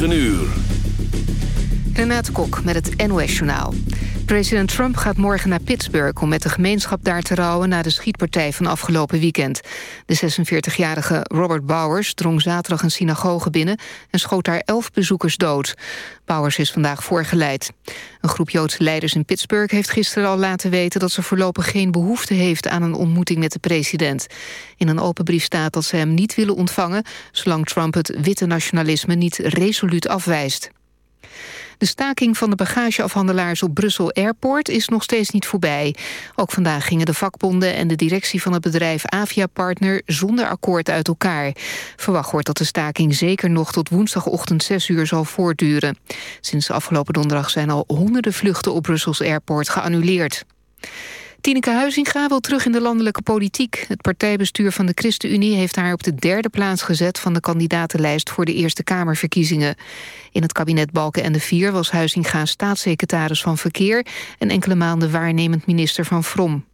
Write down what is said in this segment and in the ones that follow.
9 uur. Renate Kok met het NOS Journaal. President Trump gaat morgen naar Pittsburgh om met de gemeenschap daar te rouwen... na de schietpartij van afgelopen weekend. De 46-jarige Robert Bowers drong zaterdag een synagoge binnen... en schoot daar elf bezoekers dood. Bowers is vandaag voorgeleid. Een groep Joodse leiders in Pittsburgh heeft gisteren al laten weten... dat ze voorlopig geen behoefte heeft aan een ontmoeting met de president. In een open brief staat dat ze hem niet willen ontvangen... zolang Trump het witte nationalisme niet resoluut afwijst. De staking van de bagageafhandelaars op Brussel Airport is nog steeds niet voorbij. Ook vandaag gingen de vakbonden en de directie van het bedrijf Avia Partner zonder akkoord uit elkaar. Verwacht wordt dat de staking zeker nog tot woensdagochtend 6 uur zal voortduren. Sinds afgelopen donderdag zijn al honderden vluchten op Brussels Airport geannuleerd. Tineke Huizinga wil terug in de landelijke politiek. Het partijbestuur van de ChristenUnie heeft haar op de derde plaats gezet... van de kandidatenlijst voor de Eerste Kamerverkiezingen. In het kabinet Balken en de Vier was Huizinga staatssecretaris van Verkeer... en enkele maanden waarnemend minister van Vrom.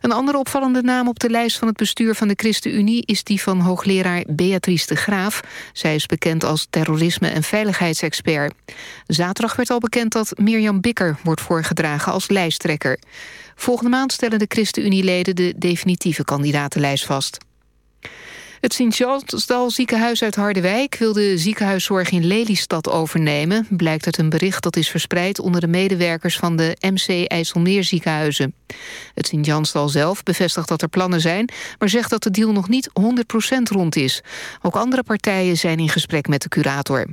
Een andere opvallende naam op de lijst van het bestuur van de ChristenUnie... is die van hoogleraar Beatrice de Graaf. Zij is bekend als terrorisme- en veiligheidsexpert. Zaterdag werd al bekend dat Mirjam Bikker wordt voorgedragen als lijsttrekker. Volgende maand stellen de ChristenUnie-leden de definitieve kandidatenlijst vast. Het Sint-Jansdal ziekenhuis uit Harderwijk wil de ziekenhuiszorg in Lelystad overnemen. Blijkt uit een bericht dat is verspreid onder de medewerkers van de MC IJsselmeer ziekenhuizen. Het Sint-Jansdal zelf bevestigt dat er plannen zijn, maar zegt dat de deal nog niet 100% rond is. Ook andere partijen zijn in gesprek met de curator.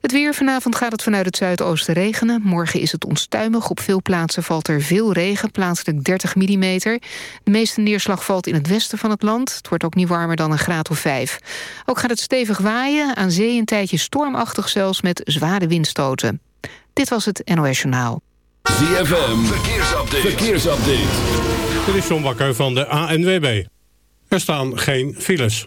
Het weer vanavond gaat het vanuit het zuidoosten regenen. Morgen is het onstuimig. Op veel plaatsen valt er veel regen, plaatselijk 30 mm. De meeste neerslag valt in het westen van het land. Het wordt ook niet warmer dan een graad of 5. Ook gaat het stevig waaien, aan zee een tijdje stormachtig zelfs met zware windstoten. Dit was het NOS Journaal. ZFM, verkeersupdate. verkeersupdate. Dit is John Bakker van de ANWB. Er staan geen files.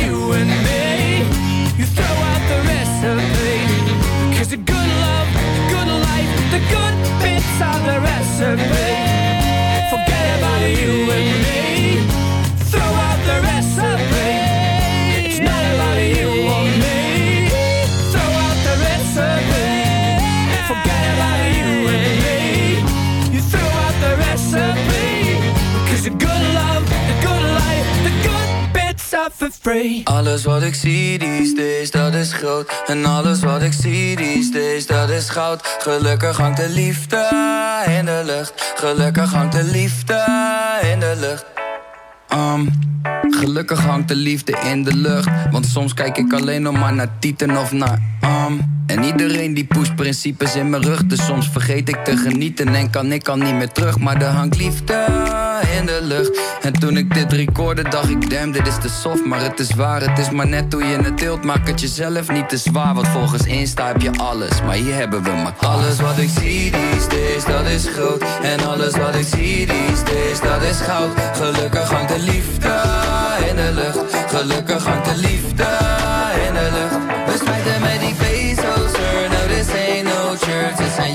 you and me. You throw out the the good love, good life, the good bits of the recipe. Alles wat ik zie these days, dat is groot. En alles wat ik zie these days, dat is goud. Gelukkig hangt de liefde in de lucht. Gelukkig hangt de liefde in de lucht. Um, gelukkig hangt de liefde in de lucht. Want soms kijk ik alleen nog maar naar tieten of naar um, En iedereen die pusht principes in mijn rug. Dus soms vergeet ik te genieten en kan ik al niet meer terug. Maar er hangt liefde in de lucht. En toen ik dit recorde dacht ik damn dit is te soft. Maar het is waar, het is maar net hoe je het deelt Maak het jezelf niet te zwaar Want volgens Insta heb je alles. Maar hier hebben we maar alles wat ik zie these days dat is groot. En alles wat ik zie these days dat is goud. Gelukkig hangt de liefde in de lucht. Gelukkig hangt de liefde in de lucht. We smijten met die bezels er No this ain't no church zijn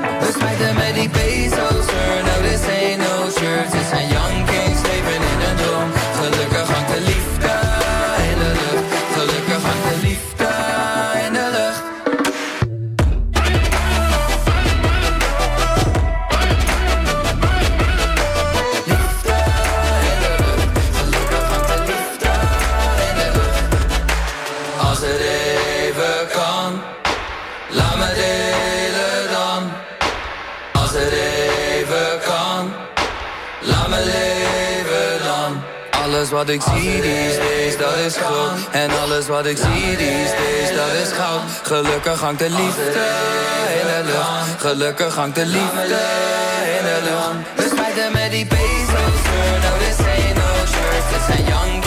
Church. Dit wat ik zie these days, dat is groot. En alles wat ik zie these days, dat is goud. Gelukkig hangt de liefde in de lucht. Gelukkig hangt de liefde in de lucht. We spijten met die bezels. No, this ain't no. Dit zijn young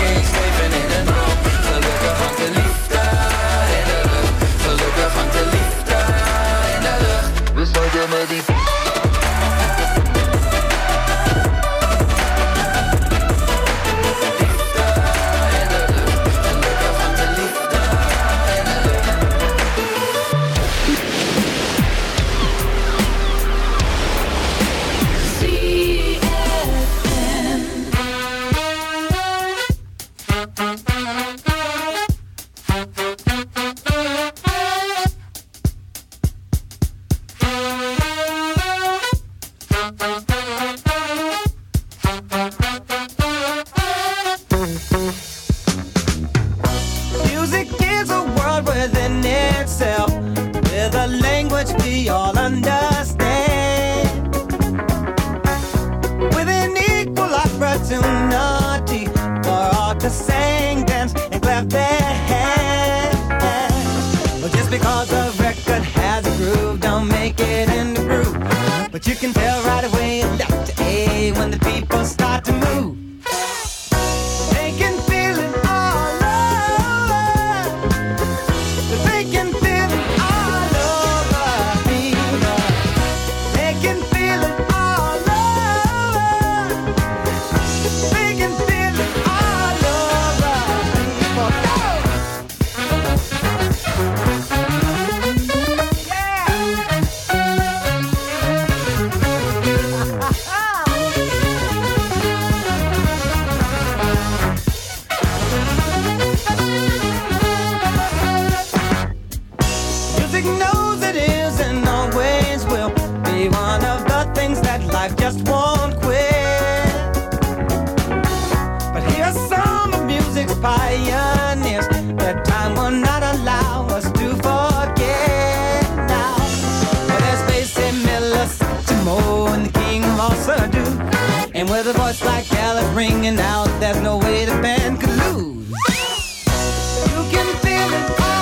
And with a voice like Alice ringing out, there's no way the band could lose. You can feel it.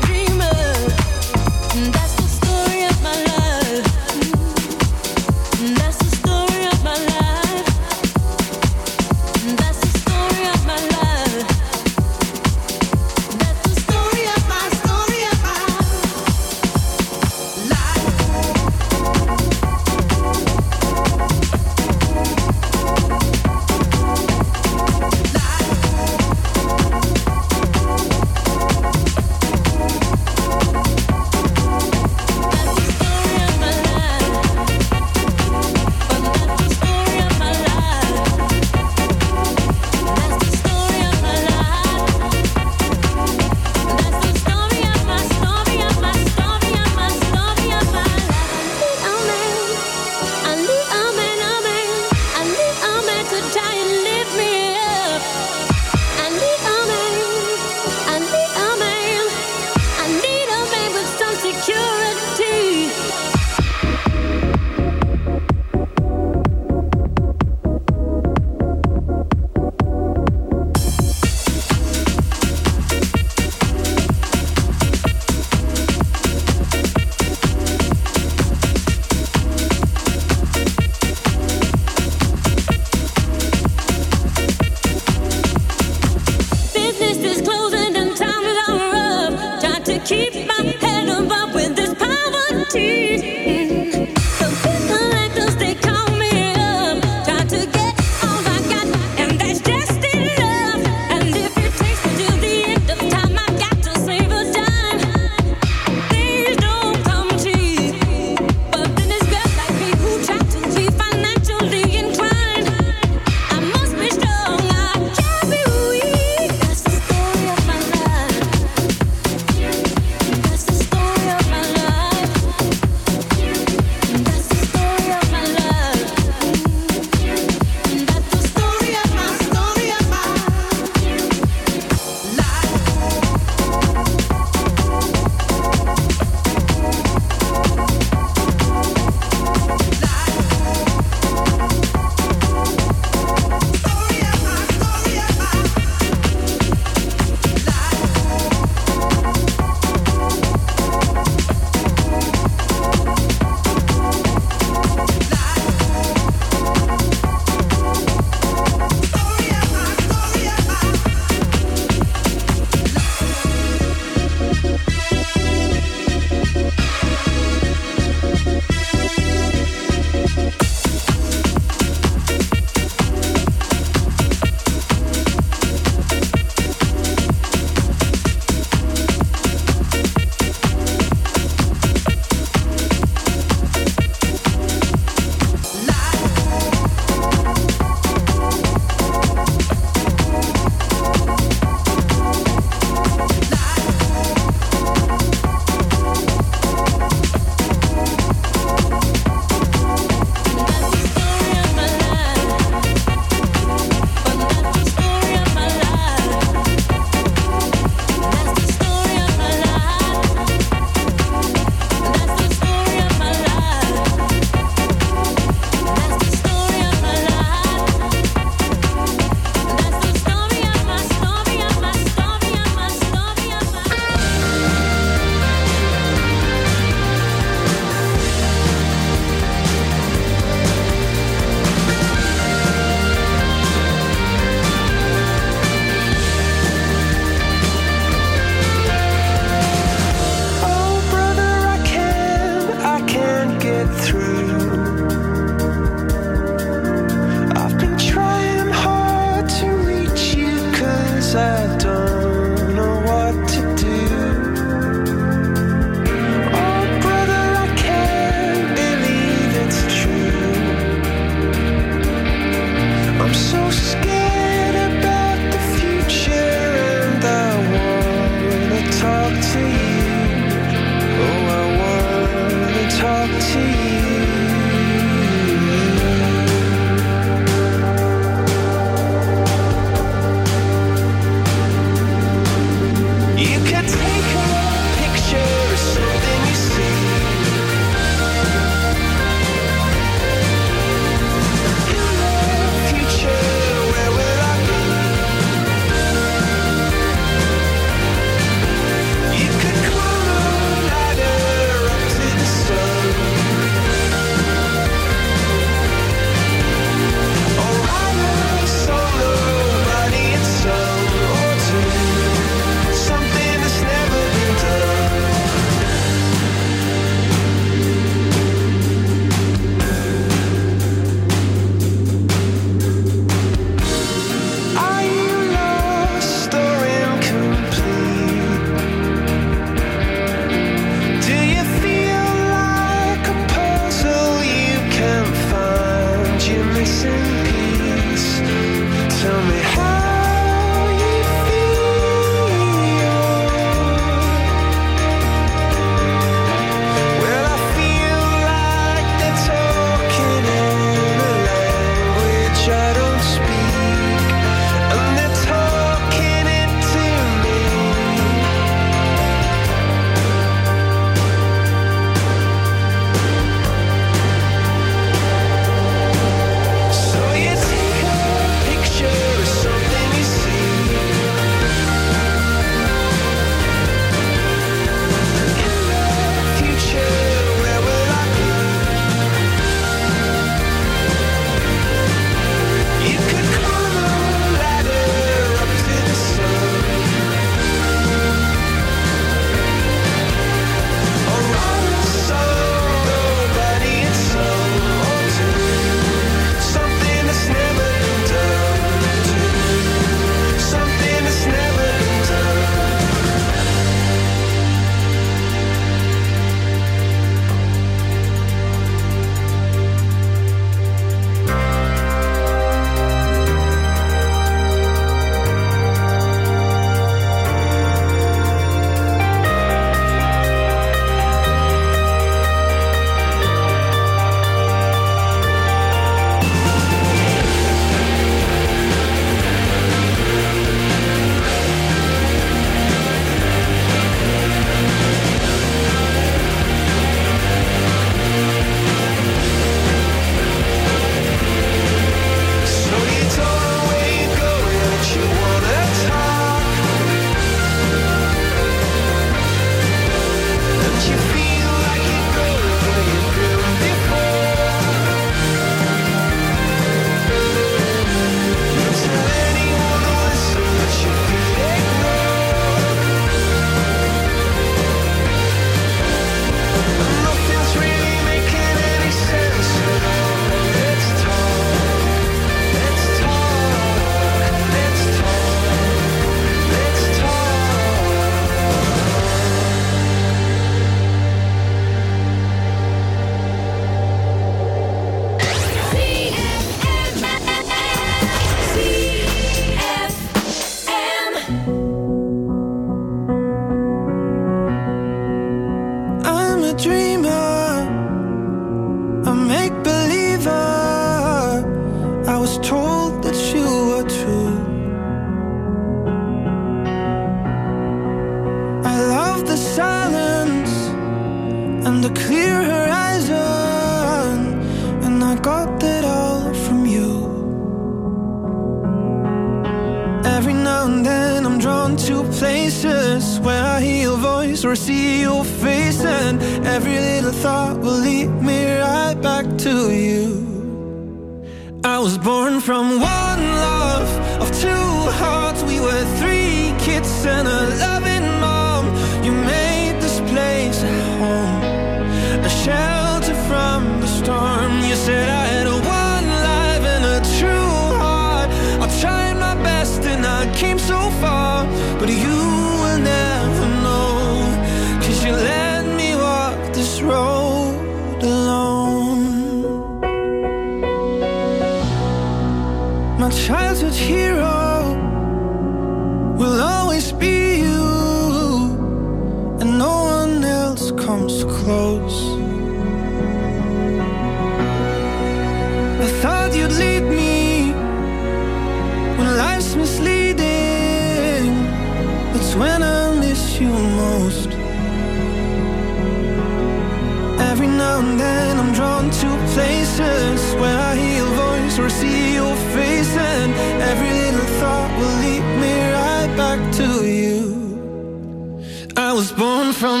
was born from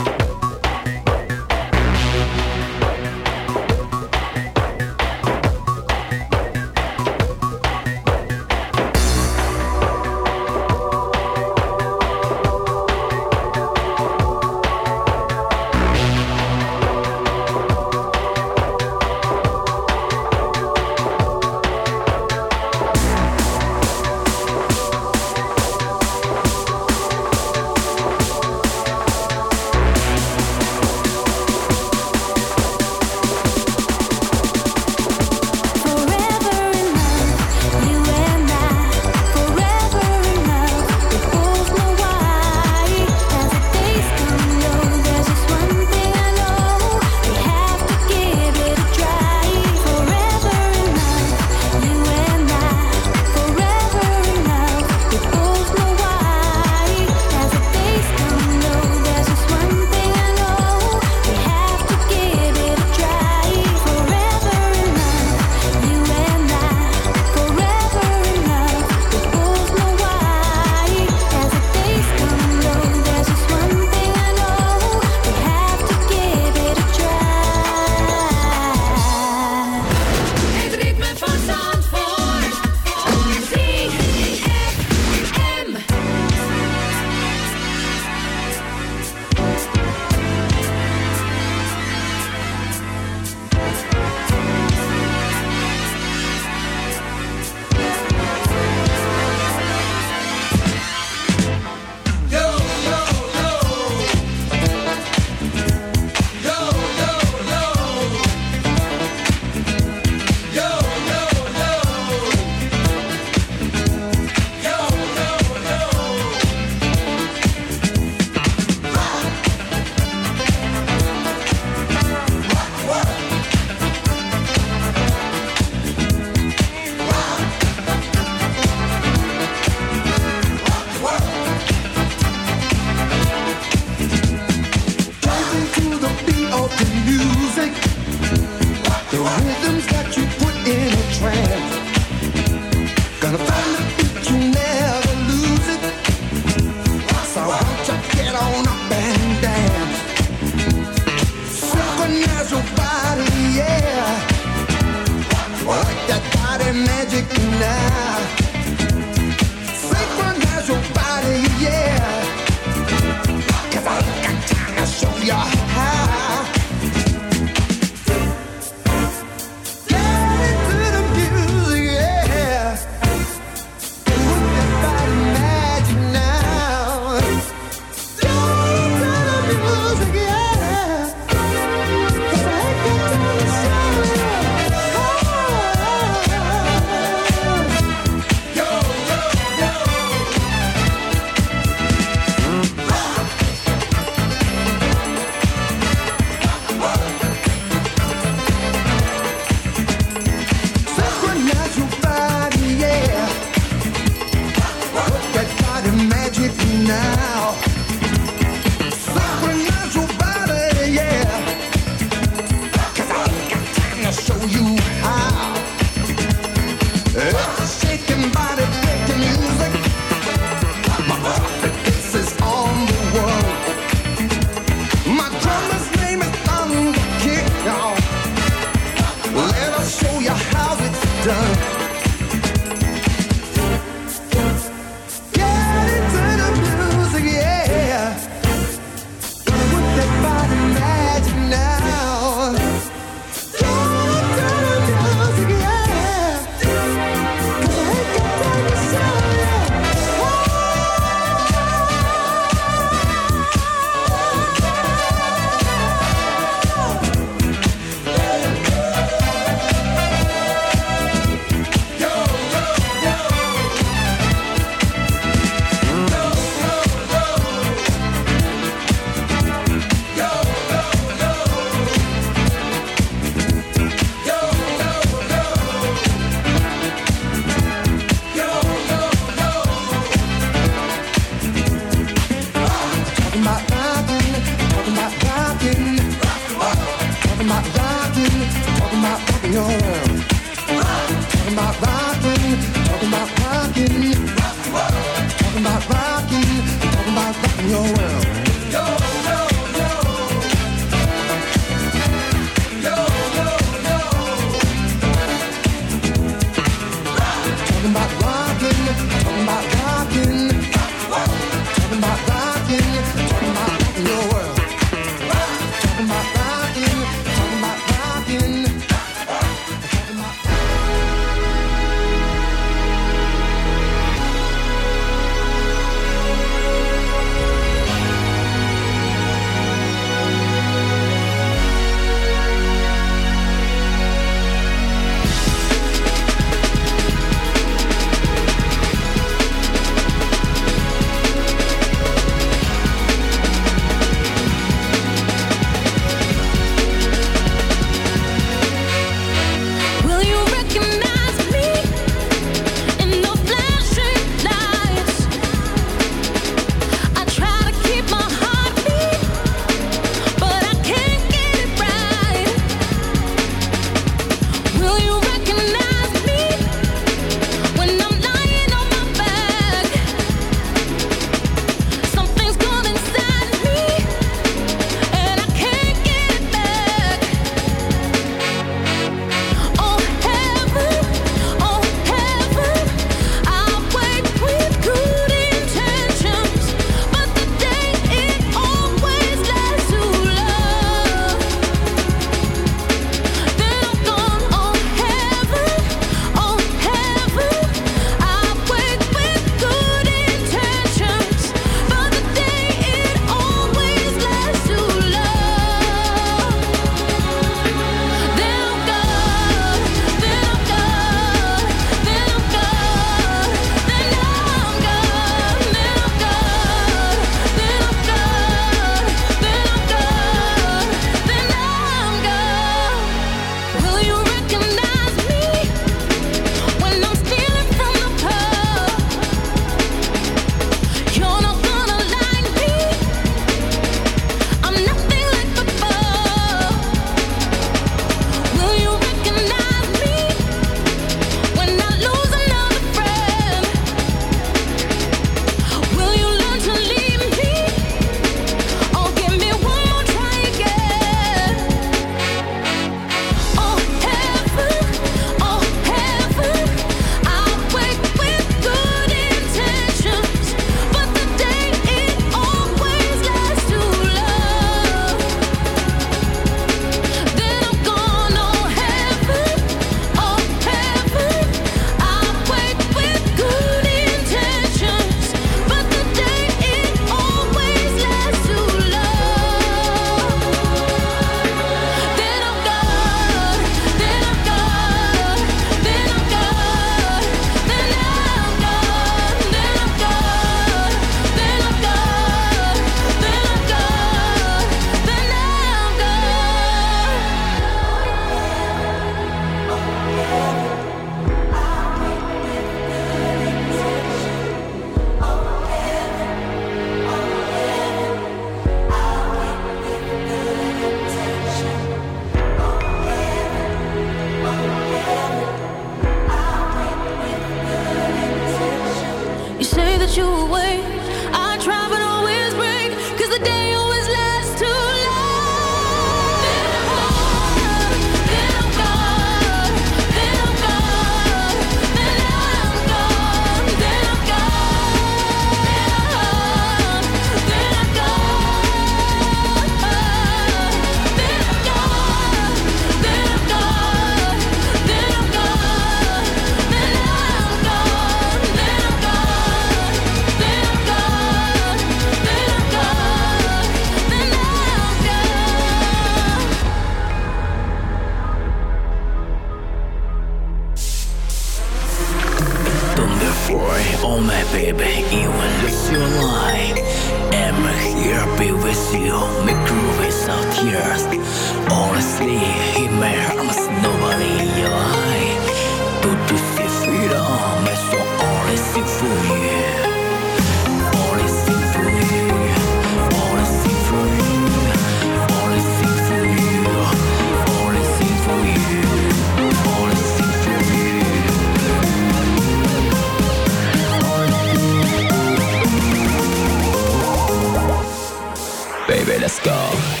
Star.